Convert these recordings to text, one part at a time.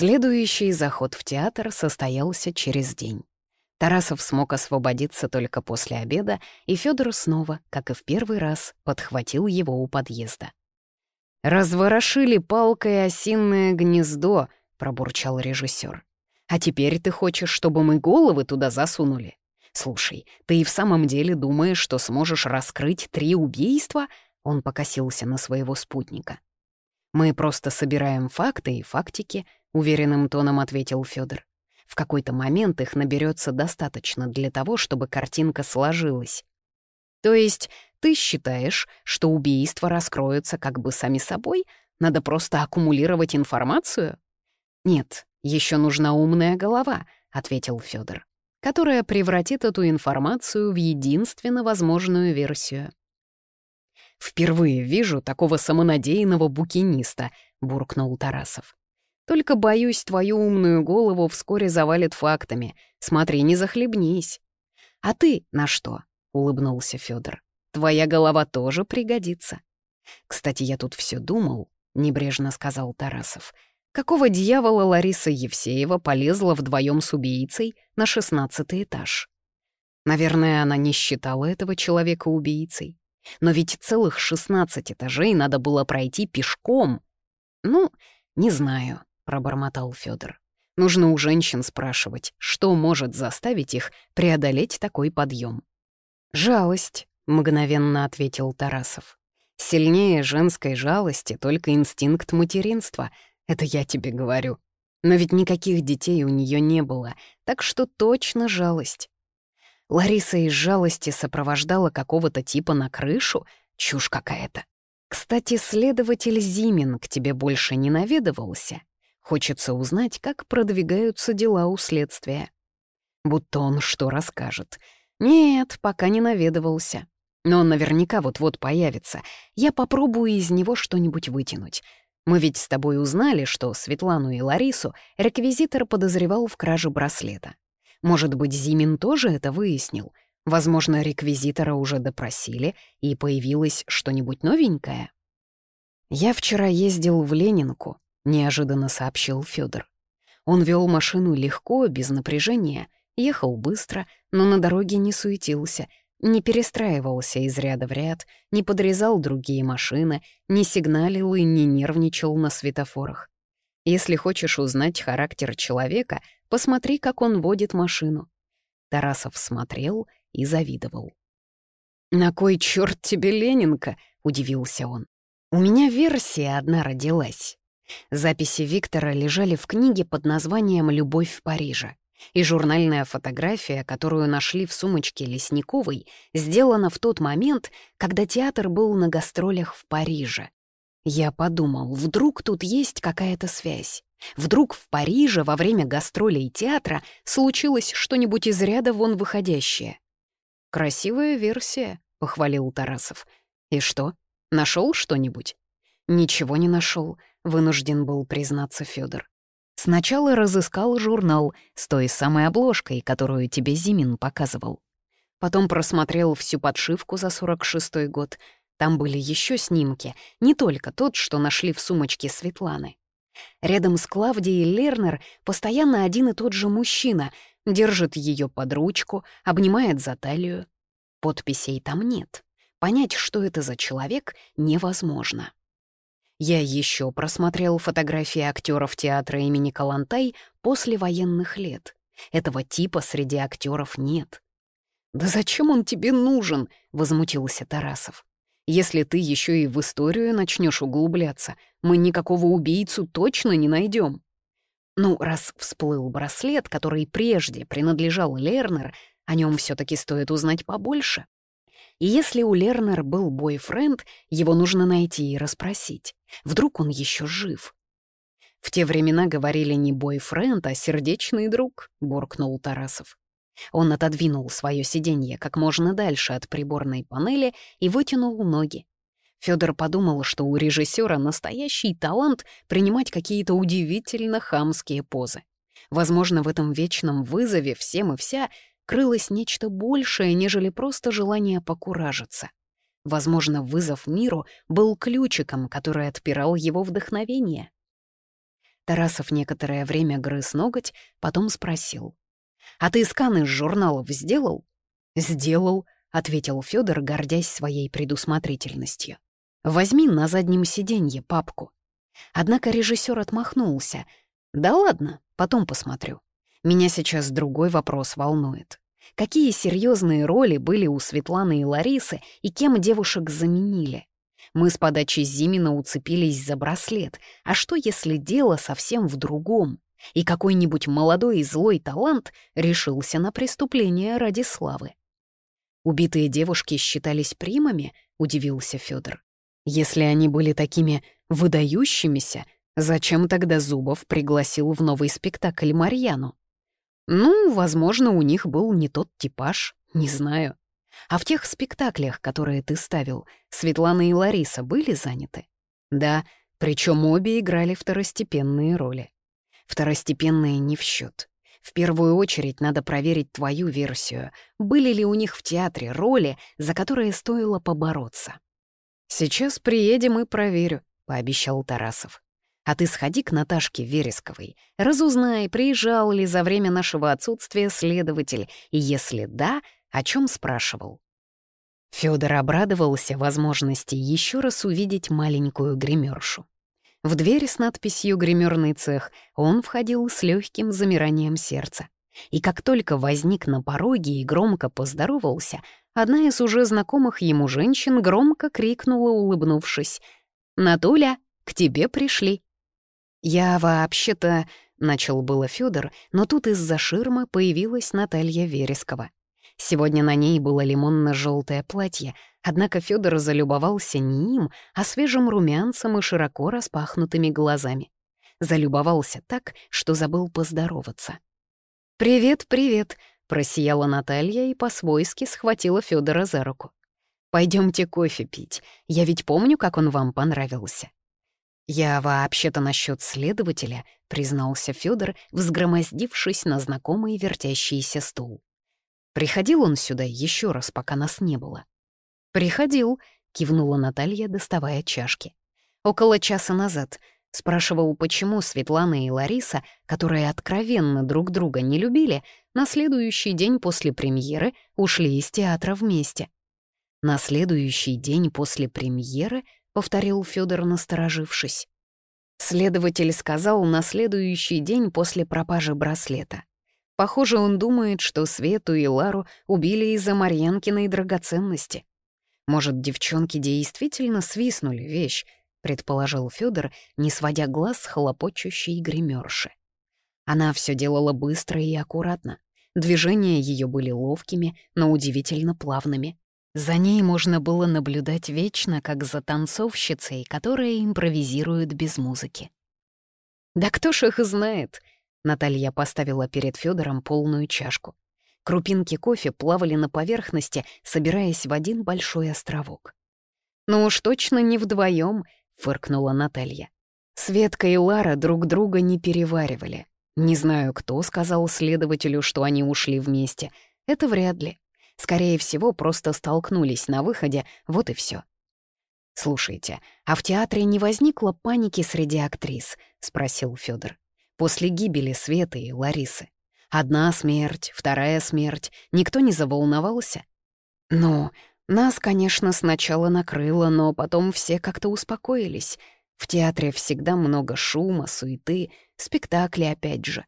Следующий заход в театр состоялся через день. Тарасов смог освободиться только после обеда, и Федор снова, как и в первый раз, подхватил его у подъезда. «Разворошили палкой осинное гнездо», — пробурчал режиссер. «А теперь ты хочешь, чтобы мы головы туда засунули? Слушай, ты и в самом деле думаешь, что сможешь раскрыть три убийства?» Он покосился на своего спутника. «Мы просто собираем факты и фактики», — уверенным тоном ответил Федор. В какой-то момент их наберется достаточно для того, чтобы картинка сложилась. То есть ты считаешь, что убийства раскроются как бы сами собой? Надо просто аккумулировать информацию? Нет, еще нужна умная голова, ответил Федор, которая превратит эту информацию в единственно возможную версию. «Впервые вижу такого самонадеянного букиниста», — буркнул Тарасов. Только, боюсь, твою умную голову вскоре завалит фактами. Смотри, не захлебнись. А ты на что? — улыбнулся Федор. Твоя голова тоже пригодится. Кстати, я тут все думал, — небрежно сказал Тарасов. Какого дьявола Лариса Евсеева полезла вдвоем с убийцей на шестнадцатый этаж? Наверное, она не считала этого человека убийцей. Но ведь целых шестнадцать этажей надо было пройти пешком. Ну, не знаю пробормотал Федор. Нужно у женщин спрашивать, что может заставить их преодолеть такой подъем. «Жалость», — мгновенно ответил Тарасов. «Сильнее женской жалости только инстинкт материнства. Это я тебе говорю. Но ведь никаких детей у нее не было, так что точно жалость». Лариса из жалости сопровождала какого-то типа на крышу? Чушь какая-то. Кстати, следователь Зимин к тебе больше не наведывался. Хочется узнать, как продвигаются дела у следствия. Будто он что расскажет. Нет, пока не наведывался. Но он наверняка вот-вот появится. Я попробую из него что-нибудь вытянуть. Мы ведь с тобой узнали, что Светлану и Ларису реквизитор подозревал в краже браслета. Может быть, Зимин тоже это выяснил? Возможно, реквизитора уже допросили, и появилось что-нибудь новенькое? Я вчера ездил в Ленинку, — неожиданно сообщил Федор. Он вел машину легко, без напряжения, ехал быстро, но на дороге не суетился, не перестраивался из ряда в ряд, не подрезал другие машины, не сигналил и не нервничал на светофорах. Если хочешь узнать характер человека, посмотри, как он водит машину. Тарасов смотрел и завидовал. «На кой черт тебе Ленинка?» — удивился он. «У меня версия одна родилась. Записи Виктора лежали в книге под названием «Любовь в Париже». И журнальная фотография, которую нашли в сумочке Лесниковой, сделана в тот момент, когда театр был на гастролях в Париже. Я подумал, вдруг тут есть какая-то связь. Вдруг в Париже во время гастролей театра случилось что-нибудь из ряда вон выходящее. «Красивая версия», — похвалил Тарасов. «И что, нашел что-нибудь?» «Ничего не нашел вынужден был признаться Федор. Сначала разыскал журнал с той самой обложкой, которую тебе Зимин показывал. Потом просмотрел всю подшивку за 46-й год. Там были еще снимки, не только тот, что нашли в сумочке Светланы. Рядом с Клавдией Лернер постоянно один и тот же мужчина держит ее под ручку, обнимает за талию. Подписей там нет. Понять, что это за человек, невозможно. Я еще просмотрел фотографии актеров театра имени Калантай после военных лет. Этого типа среди актеров нет. «Да зачем он тебе нужен?» — возмутился Тарасов. «Если ты еще и в историю начнешь углубляться, мы никакого убийцу точно не найдем. Ну, раз всплыл браслет, который прежде принадлежал Лернер, о нем все-таки стоит узнать побольше. И если у Лернер был бойфренд, его нужно найти и расспросить. Вдруг он еще жив? В те времена говорили не бойфренд, а сердечный друг, буркнул Тарасов. Он отодвинул свое сиденье как можно дальше от приборной панели и вытянул ноги. Федор подумал, что у режиссера настоящий талант принимать какие-то удивительно хамские позы. Возможно, в этом вечном вызове всем и вся крылось нечто большее, нежели просто желание покуражиться. Возможно, вызов миру был ключиком, который отпирал его вдохновение. Тарасов некоторое время грыз ноготь, потом спросил. «А ты скан из журналов сделал?» «Сделал», — ответил Федор, гордясь своей предусмотрительностью. «Возьми на заднем сиденье папку». Однако режиссер отмахнулся. «Да ладно, потом посмотрю. Меня сейчас другой вопрос волнует. Какие серьезные роли были у Светланы и Ларисы и кем девушек заменили? Мы с подачи Зимина уцепились за браслет. А что, если дело совсем в другом? И какой-нибудь молодой и злой талант решился на преступление ради славы? Убитые девушки считались примами, удивился Федор. Если они были такими выдающимися, зачем тогда Зубов пригласил в новый спектакль Марьяну? Ну, возможно, у них был не тот типаж, не знаю. А в тех спектаклях, которые ты ставил, Светлана и Лариса были заняты? Да, причем обе играли второстепенные роли. Второстепенные не в счет. В первую очередь надо проверить твою версию, были ли у них в театре роли, за которые стоило побороться. «Сейчас приедем и проверю», — пообещал Тарасов. «А ты сходи к Наташке Вересковой, разузнай, приезжал ли за время нашего отсутствия следователь, и если да, о чем спрашивал. Федор обрадовался возможности еще раз увидеть маленькую гримершу. В дверь с надписью «Гримерный цех» он входил с легким замиранием сердца. И как только возник на пороге и громко поздоровался, одна из уже знакомых ему женщин громко крикнула, улыбнувшись. «Натуля, к тебе пришли». «Я вообще-то...» — начал было Федор, но тут из-за ширмы появилась Наталья Верескова. Сегодня на ней было лимонно-желтое платье, однако Федор залюбовался не им, а свежим румянцем и широко распахнутыми глазами. Залюбовался так, что забыл поздороваться. «Привет, привет!» — просияла Наталья и по-свойски схватила Федора за руку. Пойдемте кофе пить. Я ведь помню, как он вам понравился». «Я вообще-то насчет следователя», — признался Федор, взгромоздившись на знакомый вертящийся стул. Приходил он сюда еще раз, пока нас не было. «Приходил», — кивнула Наталья, доставая чашки. «Около часа назад. Спрашивал, почему Светлана и Лариса, которые откровенно друг друга не любили, на следующий день после премьеры ушли из театра вместе. «На следующий день после премьеры?» — повторил Федор, насторожившись. Следователь сказал на следующий день после пропажи браслета. Похоже, он думает, что Свету и Лару убили из-за Марьянкиной драгоценности. Может, девчонки действительно свистнули вещь, предположил Федор, не сводя глаз с хлопочущей гримерши. Она все делала быстро и аккуратно. Движения ее были ловкими, но удивительно плавными. За ней можно было наблюдать вечно, как за танцовщицей, которая импровизирует без музыки. «Да кто ж их знает?» Наталья поставила перед Федором полную чашку. Крупинки кофе плавали на поверхности, собираясь в один большой островок. «Ну уж точно не вдвоем, фыркнула Наталья. Светка и Лара друг друга не переваривали. Не знаю, кто сказал следователю, что они ушли вместе. Это вряд ли. Скорее всего, просто столкнулись на выходе, вот и все. «Слушайте, а в театре не возникло паники среди актрис?» — спросил Федор после гибели Светы и Ларисы. Одна смерть, вторая смерть, никто не заволновался. Ну, нас, конечно, сначала накрыло, но потом все как-то успокоились. В театре всегда много шума, суеты, спектакли опять же.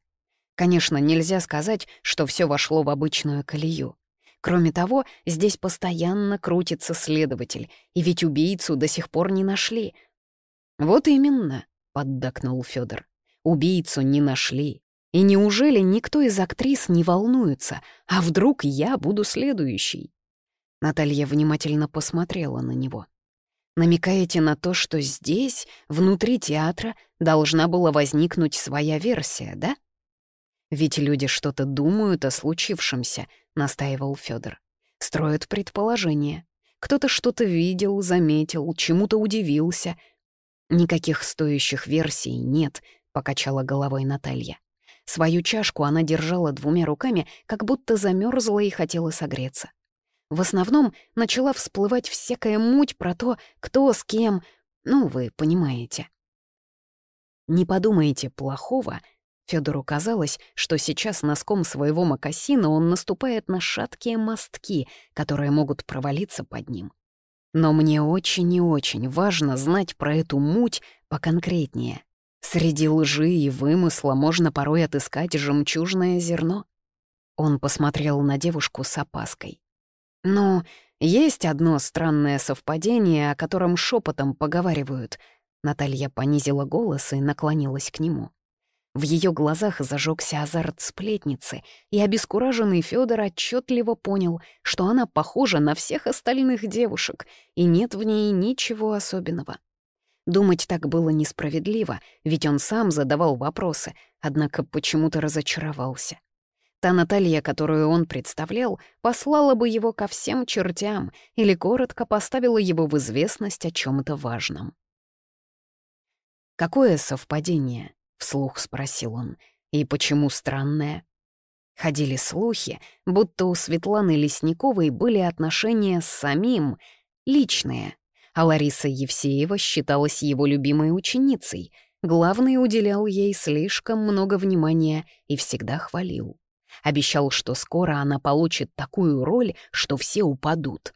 Конечно, нельзя сказать, что все вошло в обычную колею. Кроме того, здесь постоянно крутится следователь, и ведь убийцу до сих пор не нашли. «Вот именно», — поддакнул Федор. Убийцу не нашли. И неужели никто из актрис не волнуется, а вдруг я буду следующей? Наталья внимательно посмотрела на него. Намекаете на то, что здесь, внутри театра, должна была возникнуть своя версия, да? Ведь люди что-то думают о случившемся, настаивал Федор. Строят предположения. Кто-то что-то видел, заметил, чему-то удивился. Никаких стоящих версий нет, — покачала головой Наталья. Свою чашку она держала двумя руками, как будто замерзла и хотела согреться. В основном начала всплывать всякая муть про то, кто с кем, ну, вы понимаете. Не подумайте плохого. Федору казалось, что сейчас носком своего мокасина он наступает на шаткие мостки, которые могут провалиться под ним. Но мне очень и очень важно знать про эту муть поконкретнее. Среди лжи и вымысла можно порой отыскать жемчужное зерно. Он посмотрел на девушку с опаской. «Ну, есть одно странное совпадение, о котором шепотом поговаривают». Наталья понизила голос и наклонилась к нему. В ее глазах зажегся азарт сплетницы, и обескураженный Федор отчетливо понял, что она похожа на всех остальных девушек, и нет в ней ничего особенного. Думать так было несправедливо, ведь он сам задавал вопросы, однако почему-то разочаровался. Та Наталья, которую он представлял, послала бы его ко всем чертям или коротко поставила его в известность о чем то важном. «Какое совпадение?» — вслух спросил он. «И почему странное?» Ходили слухи, будто у Светланы Лесниковой были отношения с самим, личные, а Лариса Евсеева считалась его любимой ученицей. Главный уделял ей слишком много внимания и всегда хвалил. Обещал, что скоро она получит такую роль, что все упадут.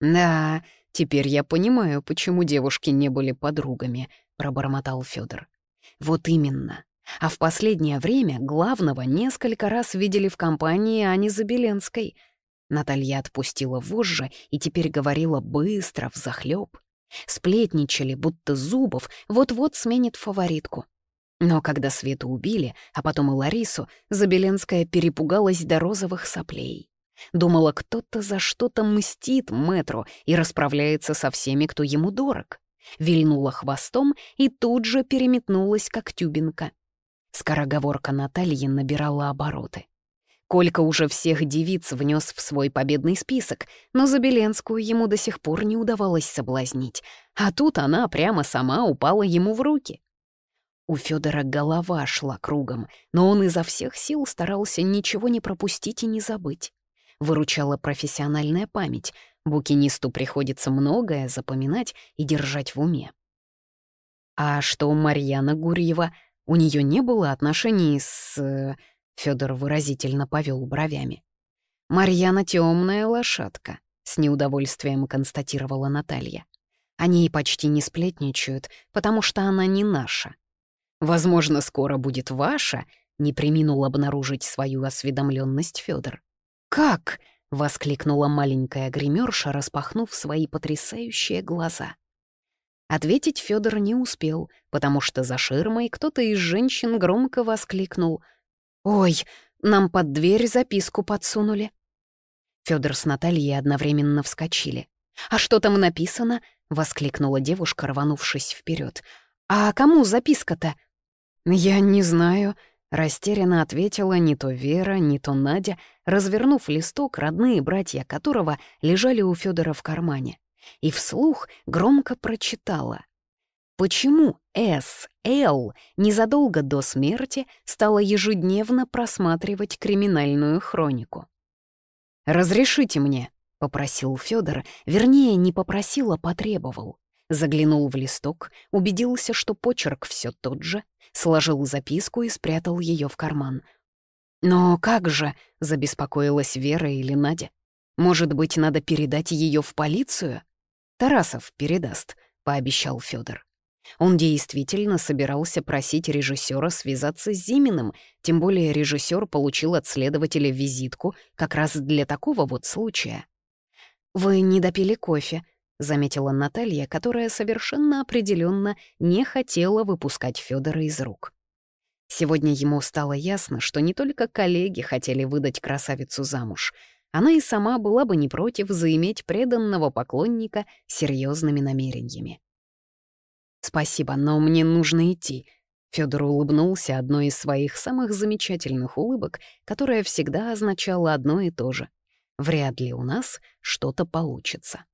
«Да, теперь я понимаю, почему девушки не были подругами», — пробормотал Федор. «Вот именно. А в последнее время главного несколько раз видели в компании Ани Забеленской. Наталья отпустила вожжи и теперь говорила быстро, взахлёб. Сплетничали, будто Зубов вот-вот сменит фаворитку. Но когда Свету убили, а потом и Ларису, Забеленская перепугалась до розовых соплей. Думала, кто-то за что-то мстит мэтру и расправляется со всеми, кто ему дорог. Вильнула хвостом и тут же переметнулась, как тюбинка. Скороговорка Натальи набирала обороты. Колька уже всех девиц внес в свой победный список, но Забеленскую ему до сих пор не удавалось соблазнить, а тут она прямо сама упала ему в руки. У Федора голова шла кругом, но он изо всех сил старался ничего не пропустить и не забыть. Выручала профессиональная память. Букинисту приходится многое запоминать и держать в уме. А что Марьяна Гурьева? У нее не было отношений с... Э, Федор выразительно повел бровями. Марьяна темная лошадка, с неудовольствием констатировала Наталья. Они почти не сплетничают, потому что она не наша. Возможно, скоро будет ваша, не приминул обнаружить свою осведомленность Федор. Как? Воскликнула маленькая гримерша, распахнув свои потрясающие глаза. Ответить Федор не успел, потому что за ширмой кто-то из женщин громко воскликнул. «Ой, нам под дверь записку подсунули». Федор с Натальей одновременно вскочили. «А что там написано?» — воскликнула девушка, рванувшись вперед. «А кому записка-то?» «Я не знаю», — растерянно ответила не то Вера, не то Надя, развернув листок, родные братья которого лежали у Федора в кармане, и вслух громко прочитала. Почему С.Л. незадолго до смерти стала ежедневно просматривать криминальную хронику? «Разрешите мне», — попросил Федор, вернее, не попросил, а потребовал. Заглянул в листок, убедился, что почерк все тот же, сложил записку и спрятал ее в карман. «Но как же?» — забеспокоилась Вера или Надя. «Может быть, надо передать ее в полицию?» «Тарасов передаст», — пообещал Федор. Он действительно собирался просить режиссера связаться с Зиминым, тем более режиссер получил от следователя визитку как раз для такого вот случая. «Вы не допили кофе», — заметила Наталья, которая совершенно определенно не хотела выпускать Федора из рук. Сегодня ему стало ясно, что не только коллеги хотели выдать красавицу замуж. Она и сама была бы не против заиметь преданного поклонника серьезными намерениями. «Спасибо, но мне нужно идти», Федор улыбнулся одной из своих самых замечательных улыбок, которая всегда означала одно и то же. «Вряд ли у нас что-то получится».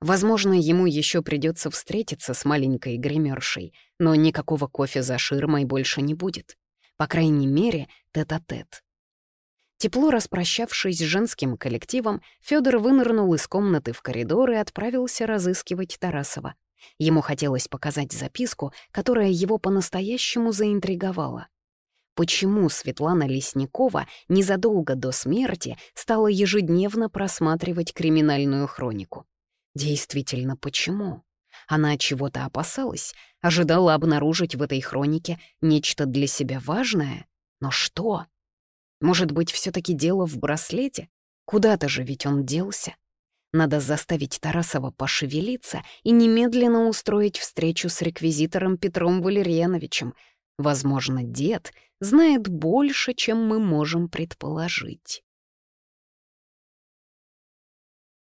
Возможно, ему еще придется встретиться с маленькой гримершей, но никакого кофе за ширмой больше не будет. По крайней мере, тет-а-тет. -тет. Тепло распрощавшись с женским коллективом, Федор вынырнул из комнаты в коридор и отправился разыскивать Тарасова. Ему хотелось показать записку, которая его по-настоящему заинтриговала. Почему Светлана Лесникова незадолго до смерти стала ежедневно просматривать криминальную хронику? Действительно, почему? Она чего-то опасалась, ожидала обнаружить в этой хронике нечто для себя важное. Но что? Может быть, все таки дело в браслете? Куда-то же ведь он делся. Надо заставить Тарасова пошевелиться и немедленно устроить встречу с реквизитором Петром Валерьяновичем. Возможно, дед знает больше, чем мы можем предположить.